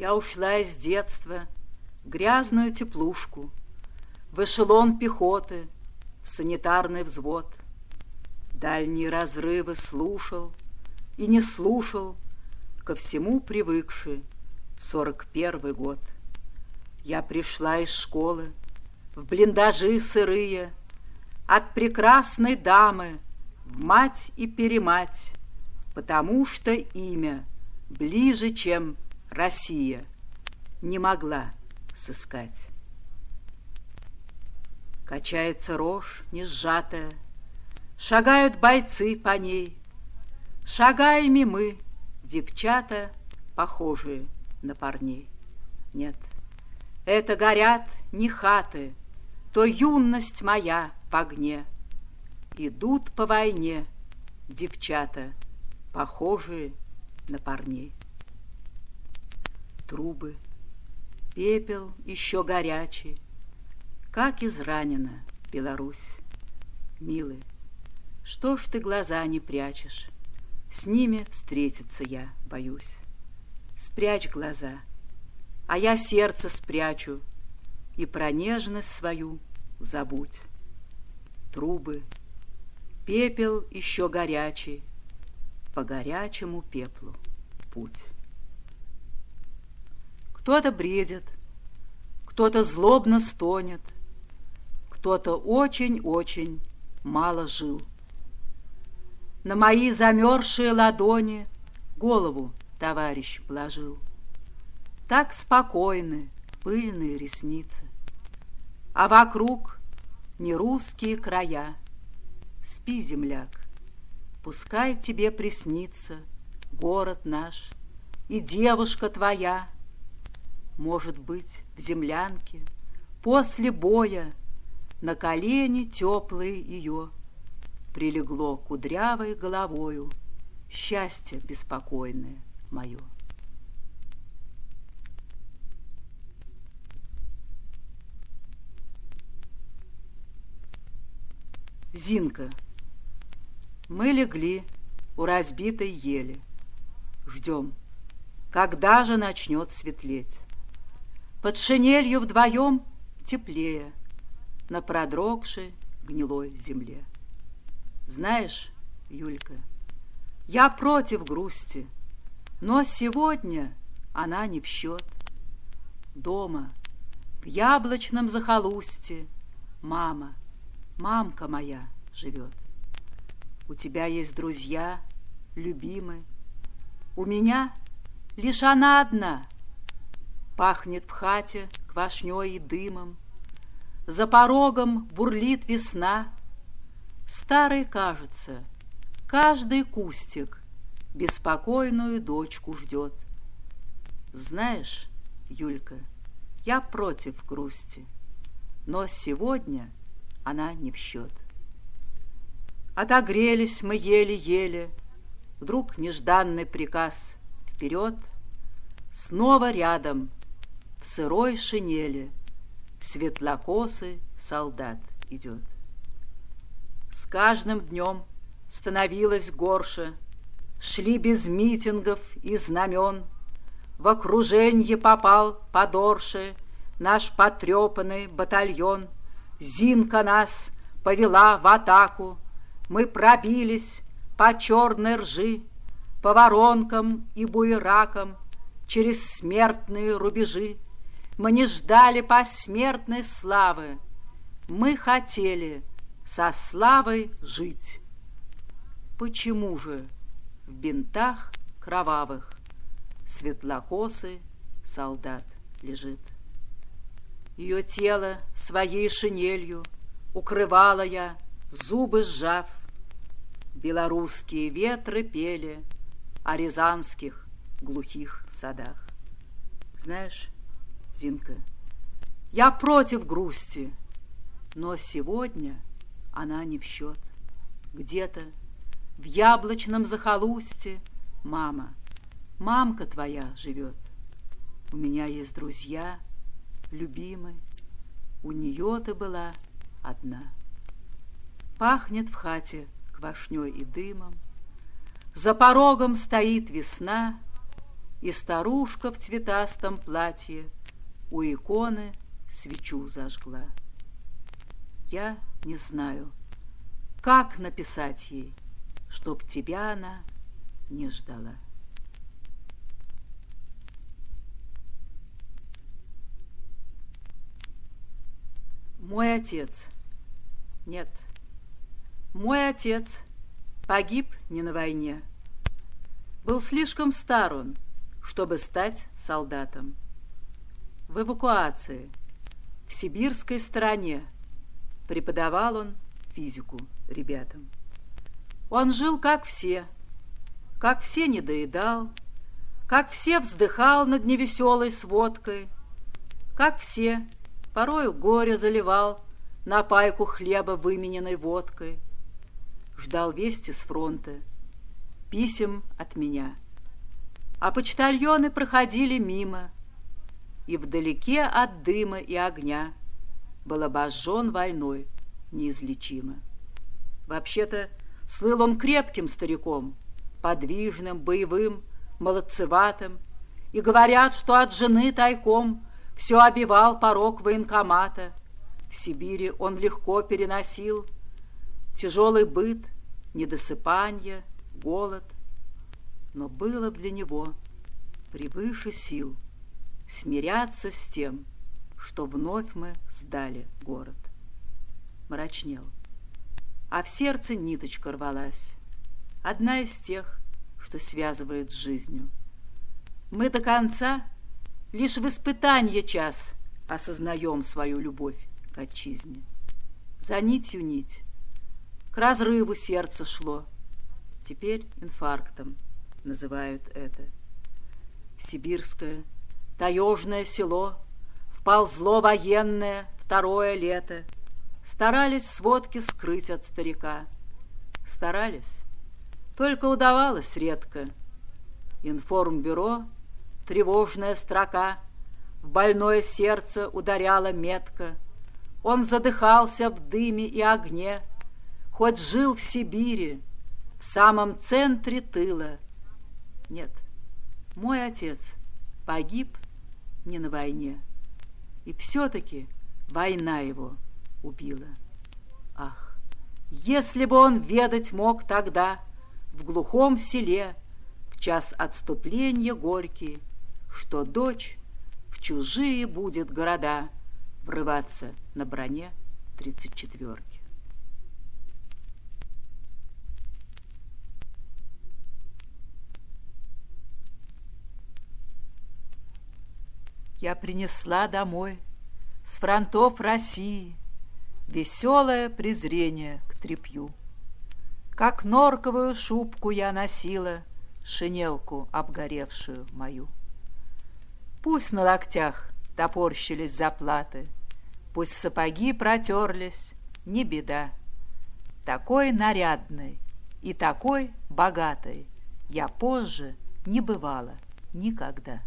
Я ушла из детства в грязную теплушку, В эшелон пехоты, в санитарный взвод. Дальние разрывы слушал и не слушал, Ко всему привыкший, сорок первый год. Я пришла из школы в блиндажи сырые, От прекрасной дамы в мать и перемать, Потому что имя ближе, чем Россия, не могла сыскать. Качается рожь, не сжатая, Шагают бойцы по ней. Шагаем и мы, девчата, Похожие на парней. Нет, это горят не хаты, То юность моя в огне. Идут по войне девчата, Похожие на парней. Трубы, пепел еще горячий, Как изранена Беларусь. Милый, что ж ты глаза не прячешь? С ними встретиться я боюсь. Спрячь глаза, а я сердце спрячу, И про нежность свою забудь. Трубы, пепел еще горячий, По горячему пеплу путь. Кто-то бредит, кто-то злобно стонет, Кто-то очень-очень мало жил. На мои замерзшие ладони Голову товарищ положил. Так спокойны пыльные ресницы, А вокруг не русские края. Спи, земляк, пускай тебе приснится Город наш и девушка твоя. Может быть, в землянке после боя На колени теплые ее — прилегло кудрявой головою Счастье беспокойное мое. Зинка. Мы легли у разбитой ели. Ждем, когда же начнет светлеть. Под шинелью вдвоем теплее На продрогшей гнилой земле. Знаешь, Юлька, я против грусти, но сегодня она не в счет. Дома, в яблочном захолустье, мама, мамка моя живет. У тебя есть друзья, любимые. У меня лишь она одна. Пахнет в хате квашней и дымом. За порогом бурлит весна, Старый, кажется, каждый кустик Беспокойную дочку ждет. Знаешь, Юлька, я против грусти, Но сегодня она не в счет. Отогрелись мы еле-еле, Вдруг нежданный приказ вперед, Снова рядом, в сырой шинели, Светлокосый солдат идет. С каждым днем становилось горше, Шли без митингов и знамен. В окруженье попал подорше Наш потрепанный батальон. Зинка нас повела в атаку, Мы пробились по черной ржи, По воронкам и буеракам, Через смертные рубежи. Мы не ждали посмертной славы, Мы хотели — со славой жить. Почему же в бинтах кровавых светлокосый солдат лежит? Ее тело своей шинелью укрывала я, зубы сжав. Белорусские ветры пели о рязанских глухих садах. Знаешь, Зинка, я против грусти, но сегодня — она не в счет. Где-то в яблочном захолустье мама, мамка твоя живет. У меня есть друзья, любимые, у нее ты была одна. Пахнет в хате квашней и дымом, За порогом стоит весна, И старушка в цветастом платье У иконы свечу зажгла. Я не знаю, как написать ей, Чтоб тебя она не ждала. Мой отец. Нет. Мой отец погиб не на войне. Был слишком стар он, чтобы стать солдатом. В эвакуации, в сибирской стороне, преподавал он физику ребятам. Он жил, как все, как все не доедал, как все вздыхал над невеселой сводкой, как все порою горе заливал на пайку хлеба, вымененной водкой. Ждал вести с фронта, писем от меня. А почтальоны проходили мимо, и вдалеке от дыма и огня был обожжен войной неизлечимо. Вообще-то слыл он крепким стариком, подвижным, боевым, молодцеватым, и говорят, что от жены тайком все обивал порог военкомата. В Сибири он легко переносил тяжелый быт, недосыпание, голод. Но было для него превыше сил смиряться с тем, что вновь мы сдали город. Мрачнел, а в сердце ниточка рвалась, одна из тех, что связывает с жизнью. Мы до конца лишь в испытанье час осознаем свою любовь к отчизне. За нитью нить, к разрыву сердце шло, теперь инфарктом называют это. В сибирское таежное село вползло военное второе лето. Старались сводки скрыть от старика. Старались, только удавалось редко. Информбюро, тревожная строка, в больное сердце ударяла метко. Он задыхался в дыме и огне, хоть жил в Сибири, в самом центре тыла. Нет, мой отец погиб не на войне, и все-таки война его убила. Ах, если бы он ведать мог тогда в глухом селе в час отступления горький, что дочь в чужие будет города врываться на броне тридцать четверки. Я принесла домой с фронтов России веселое презрение к трепью. Как норковую шубку я носила шинелку обгоревшую мою. Пусть на локтях топорщились заплаты, пусть сапоги протерлись, не беда. Такой нарядной и такой богатой я позже не бывала никогда.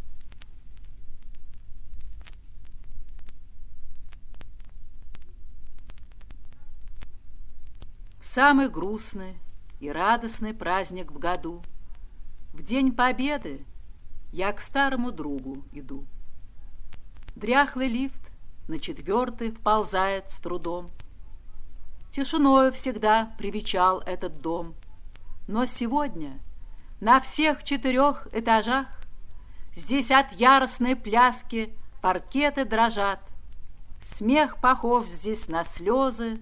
Самый грустный и радостный праздник в году. В день победы я к старому другу иду. Дряхлый лифт на четвертый вползает с трудом. Тишиною всегда привечал этот дом. Но сегодня на всех четырех этажах Здесь от яростной пляски паркеты дрожат. Смех похож здесь на слезы,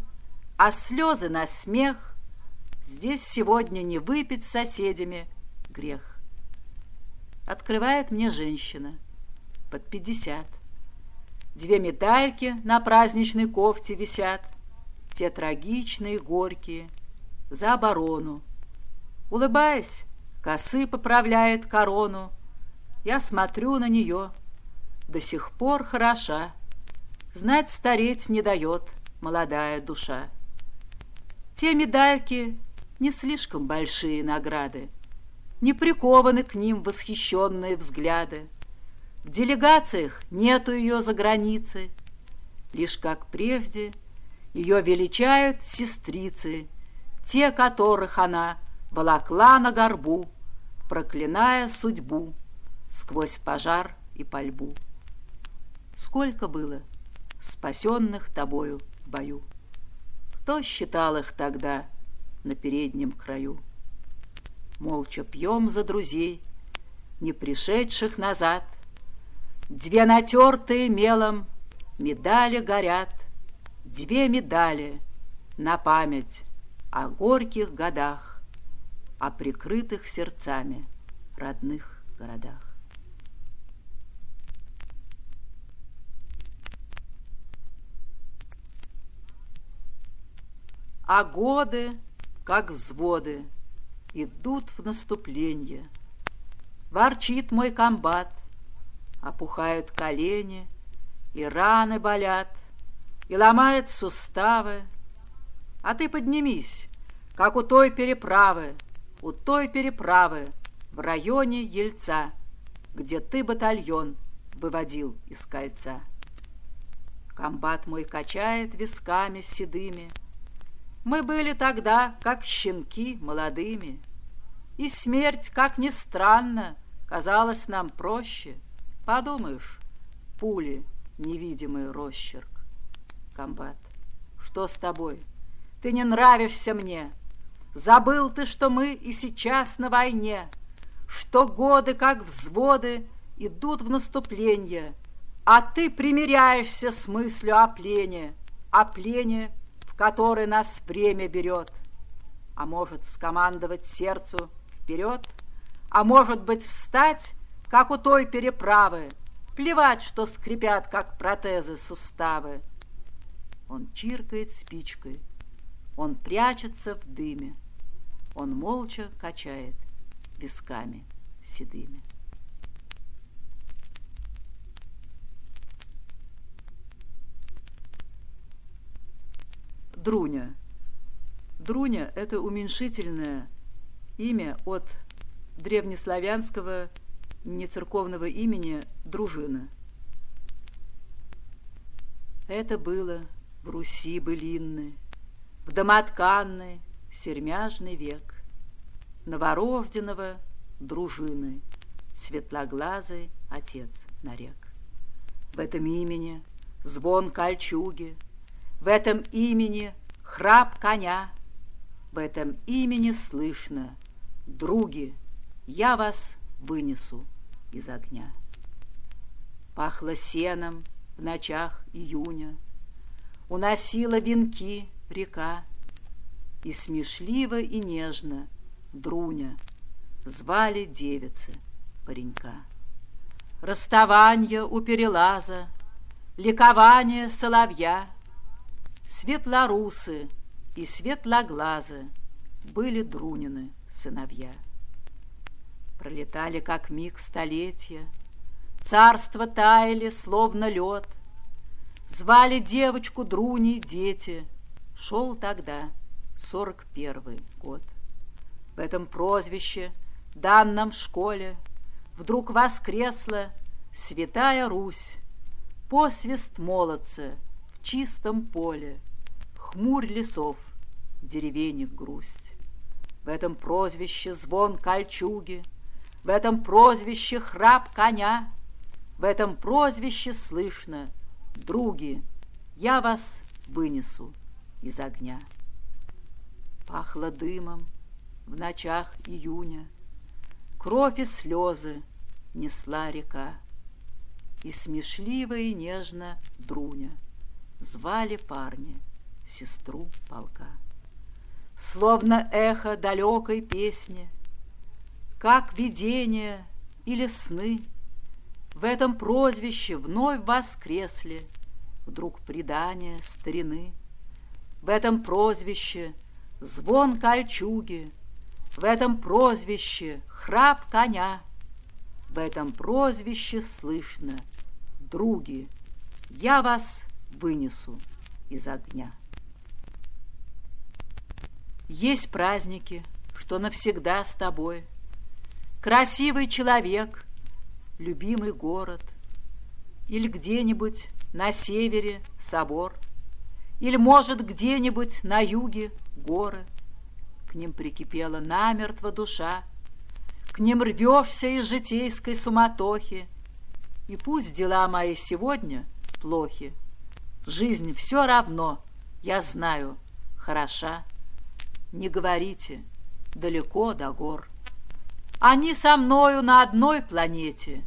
а слезы на смех. Здесь сегодня не выпить с соседями грех. Открывает мне женщина под пятьдесят. Две медальки на праздничной кофте висят, те трагичные, горькие, за оборону. Улыбаясь, косы поправляет корону. Я смотрю на нее, до сих пор хороша. Знать стареть не дает молодая душа. Те медальки не слишком большие награды, не прикованы к ним восхищенные взгляды. В делегациях нету ее за границей, лишь как прежде ее величают сестрицы, те, которых она волокла на горбу, проклиная судьбу сквозь пожар и пальбу. Сколько было спасенных тобою в бою? Кто считал их тогда на переднем краю? Молча пьем за друзей, не пришедших назад. Две натертые мелом медали горят, Две медали на память о горьких годах, О прикрытых сердцами родных городах. А годы, как взводы, идут в наступление. Ворчит мой комбат, опухают колени, и раны болят, и ломает суставы. А ты поднимись, как у той переправы, у той переправы в районе Ельца, где ты батальон выводил из кольца. Комбат мой качает висками седыми, мы были тогда, как щенки, молодыми, И смерть, как ни странно, казалась нам проще. Подумаешь, пули, невидимый росчерк. Комбат, что с тобой? Ты не нравишься мне. Забыл ты, что мы и сейчас на войне, Что годы, как взводы, идут в наступление, А ты примиряешься с мыслью о плене, О плене который нас время берет, а может скомандовать сердцу вперед, а может быть встать, как у той переправы, плевать, что скрипят, как протезы суставы. Он чиркает спичкой, он прячется в дыме, он молча качает висками седыми. Друня. Друня – это уменьшительное имя от древнеславянского нецерковного имени дружина. Это было в Руси былинны, в домотканный сермяжный век, новорожденного дружины, светлоглазый отец нарек. В этом имени звон кольчуги – в этом имени храп коня, В этом имени слышно, други, Я вас вынесу из огня. Пахло сеном в ночах июня, Уносила венки река, И смешливо и нежно Друня Звали девицы паренька. Расставание у перелаза, Ликование соловья — Светлорусы и светлоглазы были Друнины сыновья. Пролетали, как миг столетия, Царства таяли, словно лед. Звали девочку Друни дети. Шел тогда сорок первый год. В этом прозвище, данном в школе, Вдруг воскресла святая Русь, Посвист молодца чистом поле — хмурь лесов, деревенек грусть. В этом прозвище звон кольчуги, В этом прозвище храп коня, В этом прозвище слышно, други, Я вас вынесу из огня. Пахло дымом в ночах июня, Кровь и слезы несла река, И смешливо и нежно Друня Звали парня — сестру полка. Словно эхо далекой песни, Как видение или сны, В этом прозвище вновь воскресли Вдруг предания старины. В этом прозвище звон кольчуги, В этом прозвище храп коня, В этом прозвище слышно, други, Я вас вынесу из огня. Есть праздники, что навсегда с тобой. Красивый человек, любимый город, Или где-нибудь на севере собор, Или, может, где-нибудь на юге горы. К ним прикипела намертво душа, К ним рвешься из житейской суматохи, И пусть дела мои сегодня плохи, Жизнь все равно, я знаю, хороша. Не говорите, далеко до гор. Они со мною на одной планете,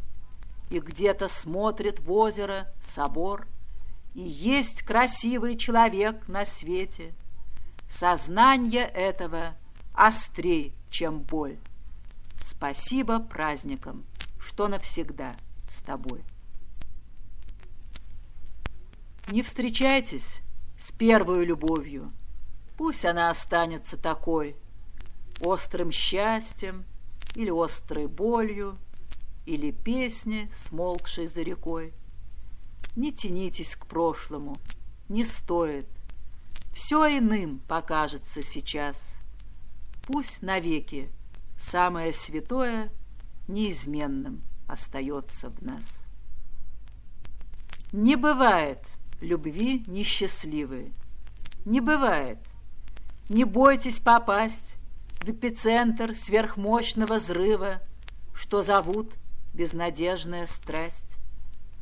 И где-то смотрит в озеро собор, И есть красивый человек на свете. Сознание этого острей, чем боль. Спасибо праздникам, что навсегда с тобой. Не встречайтесь с первой любовью, Пусть она останется такой, Острым счастьем или острой болью, Или песни, смолкшей за рекой. Не тянитесь к прошлому, не стоит, Все иным покажется сейчас. Пусть навеки самое святое Неизменным остается в нас. Не бывает любви несчастливой. Не бывает. Не бойтесь попасть в эпицентр сверхмощного взрыва, что зовут безнадежная страсть.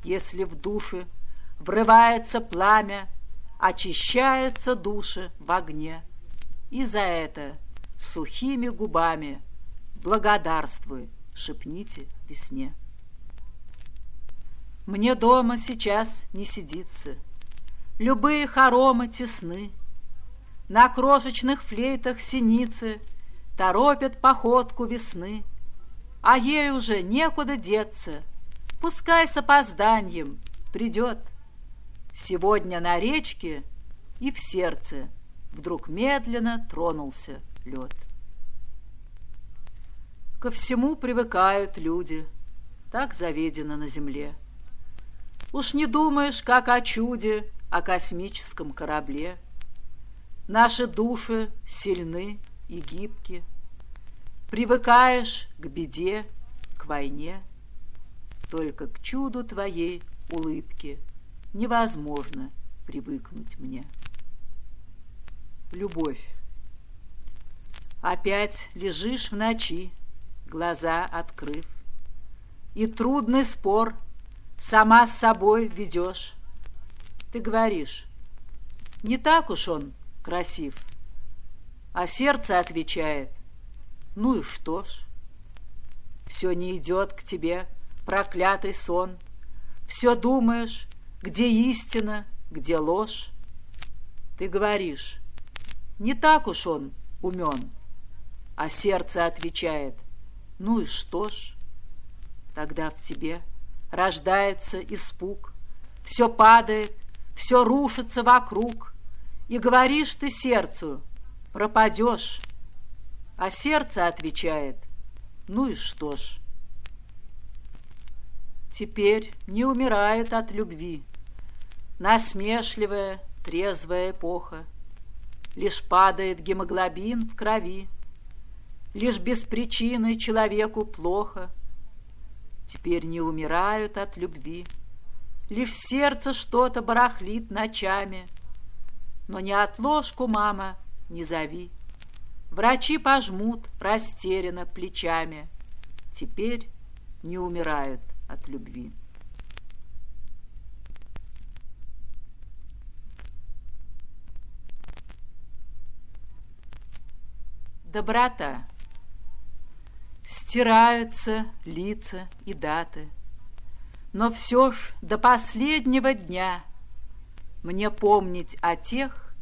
Если в душе врывается пламя, очищается души в огне, и за это сухими губами благодарствуй, шепните весне. Мне дома сейчас не сидится, Любые хоромы тесны, На крошечных флейтах синицы Торопят походку весны, А ей уже некуда деться, Пускай с опозданием придет. Сегодня на речке и в сердце Вдруг медленно тронулся лед. Ко всему привыкают люди, Так заведено на земле. Уж не думаешь, как о чуде, о космическом корабле. Наши души сильны и гибки. Привыкаешь к беде, к войне. Только к чуду твоей улыбки невозможно привыкнуть мне. Любовь. Опять лежишь в ночи, глаза открыв, И трудный спор сама с собой ведешь. Ты говоришь, не так уж он красив. А сердце отвечает, ну и что ж? Все не идет к тебе, проклятый сон. Все думаешь, где истина, где ложь. Ты говоришь, не так уж он умен. А сердце отвечает, ну и что ж? Тогда в тебе рождается испуг, все падает, все рушится вокруг, и говоришь ты сердцу, пропадешь. А сердце отвечает, ну и что ж. Теперь не умирает от любви насмешливая, трезвая эпоха. Лишь падает гемоглобин в крови, Лишь без причины человеку плохо. Теперь не умирают от любви Лишь сердце что-то барахлит ночами. Но не отложку, мама, не зови. Врачи пожмут растерянно плечами. Теперь не умирают от любви. Доброта. Стираются лица и даты — но все ж до последнего дня Мне помнить о тех,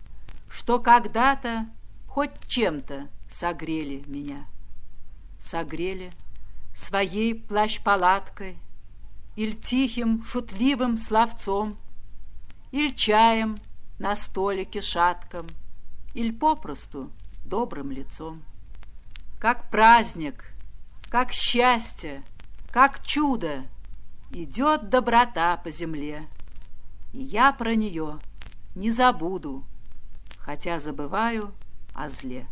Что когда-то хоть чем-то согрели меня. Согрели своей плащ-палаткой Иль тихим шутливым словцом, Иль чаем на столике шатком, Иль попросту добрым лицом. Как праздник, как счастье, как чудо — идет доброта по земле, и я про нее не забуду, хотя забываю о зле.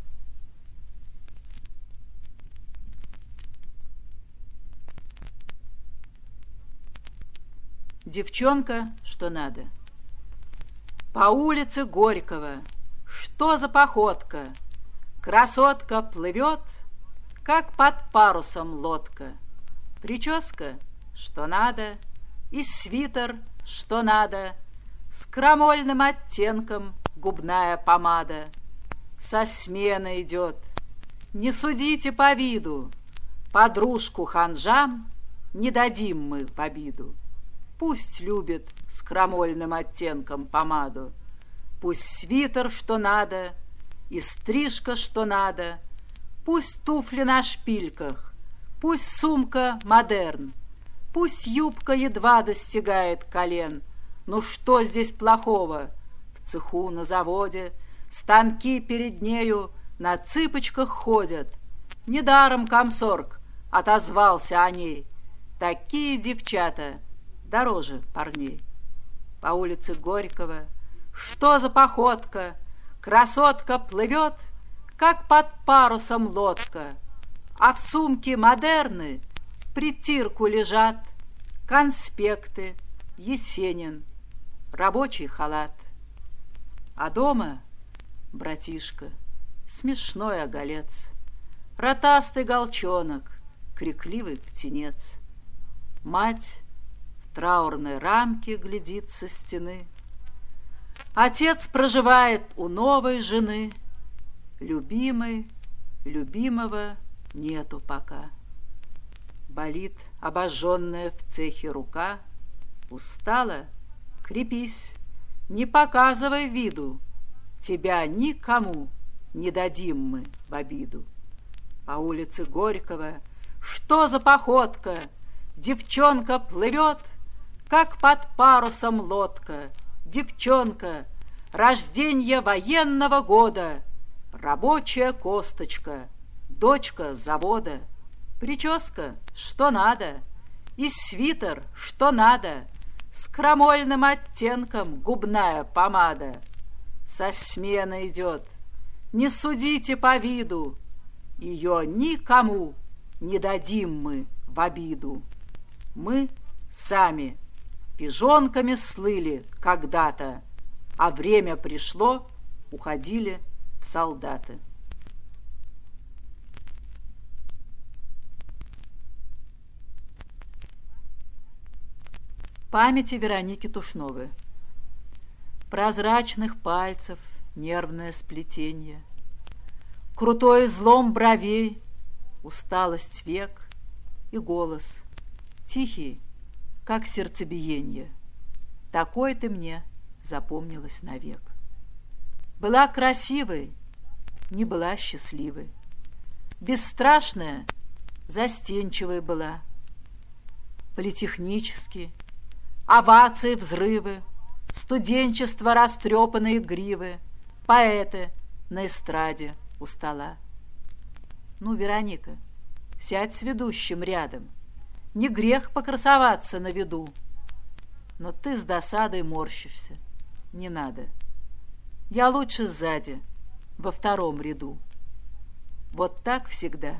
Девчонка, что надо. По улице Горького, что за походка? Красотка плывет, как под парусом лодка. Прическа, что надо, и свитер, что надо, с крамольным оттенком губная помада. Со смены идет, не судите по виду, подружку ханжам не дадим мы в обиду. Пусть любит с крамольным оттенком помаду, Пусть свитер, что надо, и стрижка, что надо, Пусть туфли на шпильках, пусть сумка модерн, Пусть юбка едва достигает колен. Ну что здесь плохого? В цеху, на заводе, станки перед нею на цыпочках ходят. Недаром комсорг отозвался о ней. Такие девчата дороже парней. По улице Горького, что за походка? Красотка плывет, как под парусом лодка, А в сумке модерны притирку лежат Конспекты, Есенин, рабочий халат. А дома, братишка, смешной оголец, Ротастый голчонок, крикливый птенец. Мать в траурной рамке глядит со стены. Отец проживает у новой жены. Любимый, любимого нету пока. Болит обожженная в цехе рука. Устала? Крепись, не показывай виду. Тебя никому не дадим мы в обиду. По улице Горького что за походка? Девчонка плывет, как под парусом лодка. Девчонка, рождение военного года, Рабочая косточка, дочка завода. Прическа, что надо, и свитер, что надо, С крамольным оттенком губная помада. Со смены идет, не судите по виду, Ее никому не дадим мы в обиду. Мы сами пижонками слыли когда-то, а время пришло, уходили солдаты. Памяти Вероники Тушновой. Прозрачных пальцев нервное сплетение, Крутой злом бровей усталость век и голос, тихий, как сердцебиение. Такой ты мне запомнилась навек. Была красивой, не была счастливой. Бесстрашная, застенчивой была. Политехнически, овации, взрывы, студенчество, растрепанные гривы, поэты на эстраде у стола. Ну, Вероника, сядь с ведущим рядом. Не грех покрасоваться на виду. Но ты с досадой морщишься. Не надо. Я лучше сзади, во втором ряду. Вот так всегда.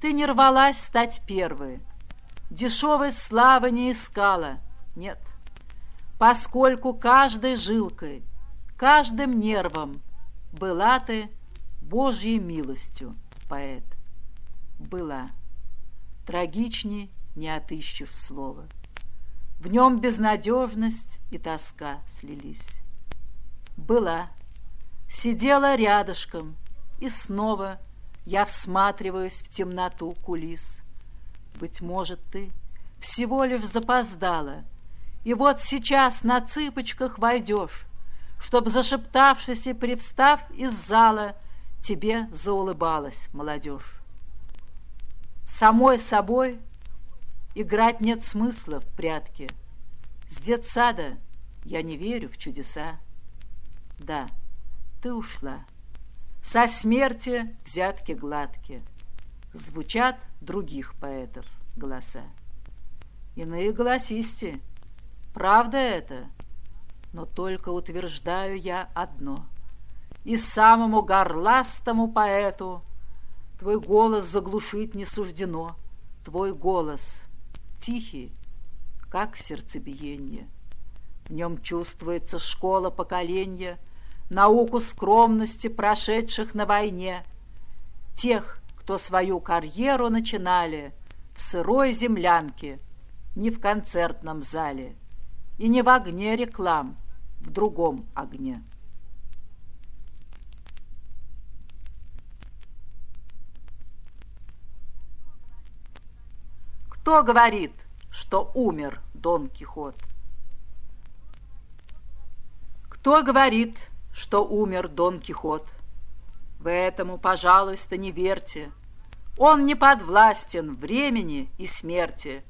Ты не рвалась стать первой. Дешевой славы не искала. Нет. Поскольку каждой жилкой, каждым нервом была ты Божьей милостью поэт. Была. Трагичней не отыщешь слова. В нем безнадежность и тоска слились. Была. Сидела рядышком, и снова я всматриваюсь в темноту кулис. Быть может, ты всего лишь запоздала, и вот сейчас на цыпочках войдешь, чтоб, зашептавшись и привстав из зала, тебе заулыбалась молодежь. Самой собой играть нет смысла в прятки. С детсада я не верю в чудеса. Да, ты ушла. Со смерти взятки гладкие. Звучат других поэтов голоса. Иные голосисти. Правда это? Но только утверждаю я одно — и самому горластому поэту Твой голос заглушить не суждено, Твой голос тихий, как сердцебиение. В нем чувствуется школа поколения, Науку скромности, прошедших на войне, Тех, кто свою карьеру начинали в сырой землянке, не в концертном зале и не в огне реклам, в другом огне. Кто говорит, что умер Дон Кихот? Кто говорит, что умер Дон Кихот? Вы этому, пожалуйста, не верьте. Он не подвластен времени и смерти.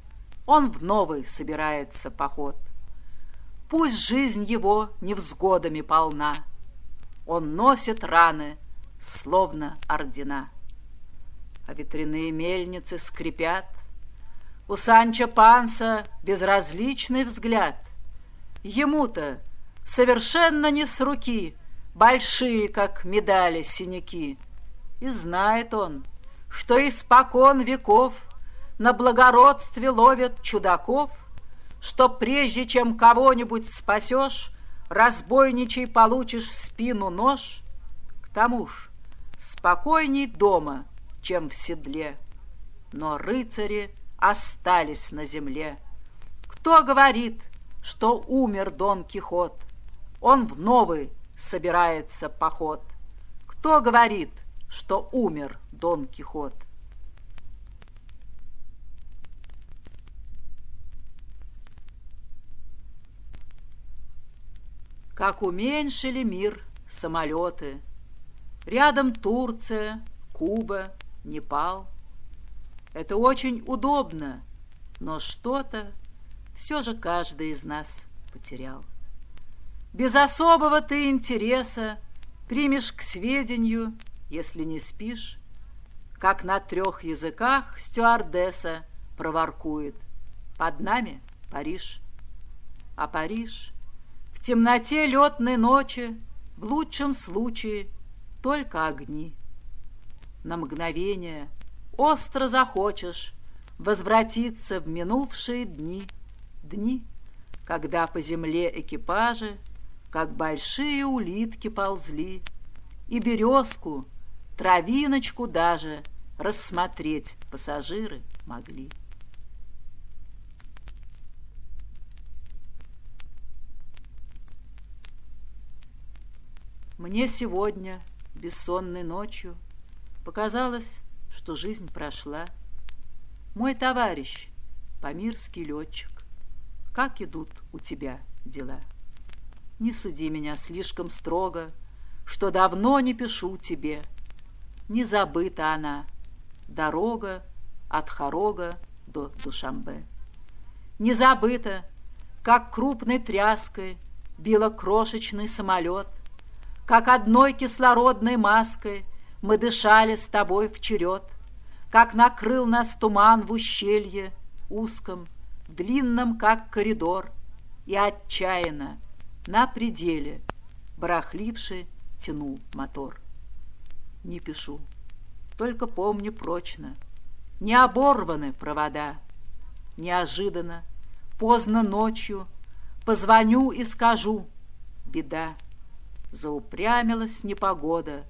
Он в новый собирается поход. Пусть жизнь его невзгодами полна. Он носит раны, словно ордена. А ветряные мельницы скрипят. У Санчо Панса безразличный взгляд. Ему-то совершенно не с руки большие, как медали, синяки. И знает он, что испокон веков на благородстве ловят чудаков, что прежде чем кого-нибудь спасешь, разбойничий получишь в спину нож. К тому ж спокойней дома, чем в седле, но рыцари остались на земле. Кто говорит, что умер Дон Кихот? Он в новый собирается поход. Кто говорит, что умер Дон Кихот? Как уменьшили мир самолеты. Рядом Турция, Куба, Непал. Это очень удобно, но что-то все же каждый из нас потерял. Без особого ты интереса примешь к сведению, если не спишь, как на трех языках стюардесса проворкует. Под нами Париж. А Париж в темноте летной ночи, в лучшем случае, только огни. На мгновение остро захочешь возвратиться в минувшие дни, дни, когда по земле экипажи как большие улитки ползли, и березку, травиночку даже рассмотреть пассажиры могли. Мне сегодня, бессонной ночью, показалось, что жизнь прошла. Мой товарищ, памирский летчик, как идут у тебя дела? Не суди меня слишком строго, Что давно не пишу тебе. Не забыта она, дорога От Хорога до Душамбе. Не забыта, как крупной тряской Била крошечный самолет, Как одной кислородной маской Мы дышали с тобой в черед, Как накрыл нас туман в ущелье Узком, длинном, как коридор, И отчаянно, на пределе, барахливший, тянул мотор. Не пишу, только помню прочно, не оборваны провода. Неожиданно, поздно ночью, позвоню и скажу, беда. Заупрямилась непогода,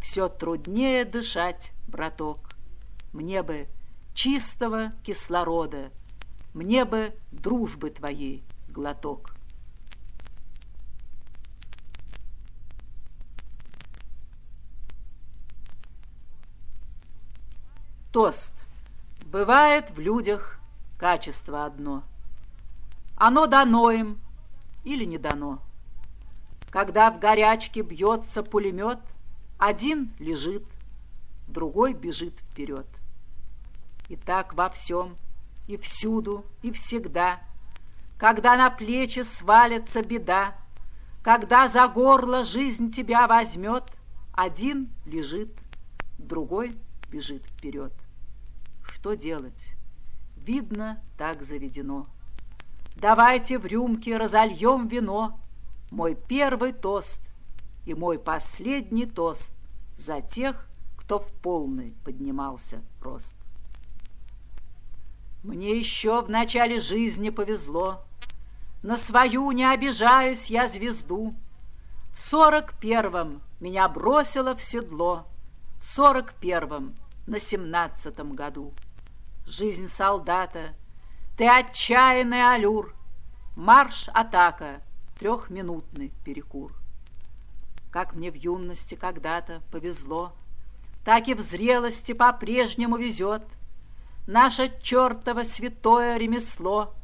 все труднее дышать, браток. Мне бы чистого кислорода, мне бы дружбы твоей глоток. Тост. Бывает в людях качество одно. Оно дано им или не дано. Когда в горячке бьется пулемет, один лежит, другой бежит вперед. И так во всем, и всюду, и всегда, когда на плечи свалится беда, когда за горло жизнь тебя возьмет, один лежит, другой бежит вперед. Что делать? Видно, так заведено. Давайте в рюмке разольем вино, Мой первый тост и мой последний тост За тех, кто в полный поднимался рост. Мне еще в начале жизни повезло, На свою не обижаюсь я звезду. В сорок первом меня бросило в седло, В сорок первом на семнадцатом году. Жизнь солдата, ты отчаянный аллюр, Марш-атака, трехминутный перекур. Как мне в юности когда-то повезло, Так и в зрелости по-прежнему везет. Наше чертово святое ремесло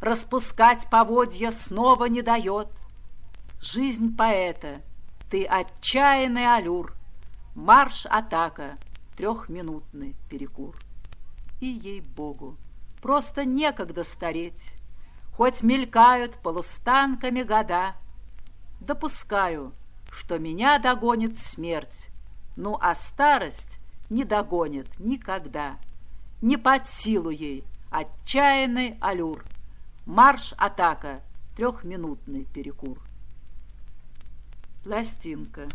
Распускать поводья снова не дает. Жизнь поэта, ты отчаянный аллюр, Марш-атака, трехминутный перекур. И, ей-богу, просто некогда стареть, Хоть мелькают полустанками года, Допускаю, что меня догонит смерть, Ну, а старость не догонит никогда. Не под силу ей отчаянный аллюр, Марш-атака, трехминутный перекур. Пластинка.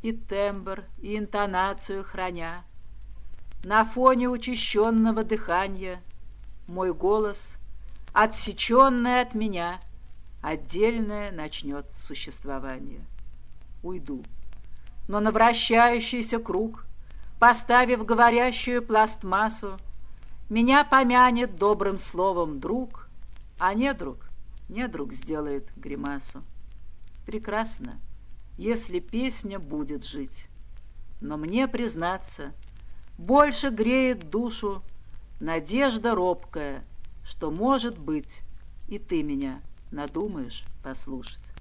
И тембр, и интонацию храня, На фоне учащенного дыхания Мой голос, отсеченный от меня, Отдельное начнет существование. Уйду. Но на вращающийся круг, Поставив говорящую пластмассу, Меня помянет добрым словом друг, А не друг, не друг сделает гримасу. Прекрасно, если песня будет жить. Но мне, признаться, больше греет душу Надежда робкая, что, может быть, и ты меня надумаешь послушать.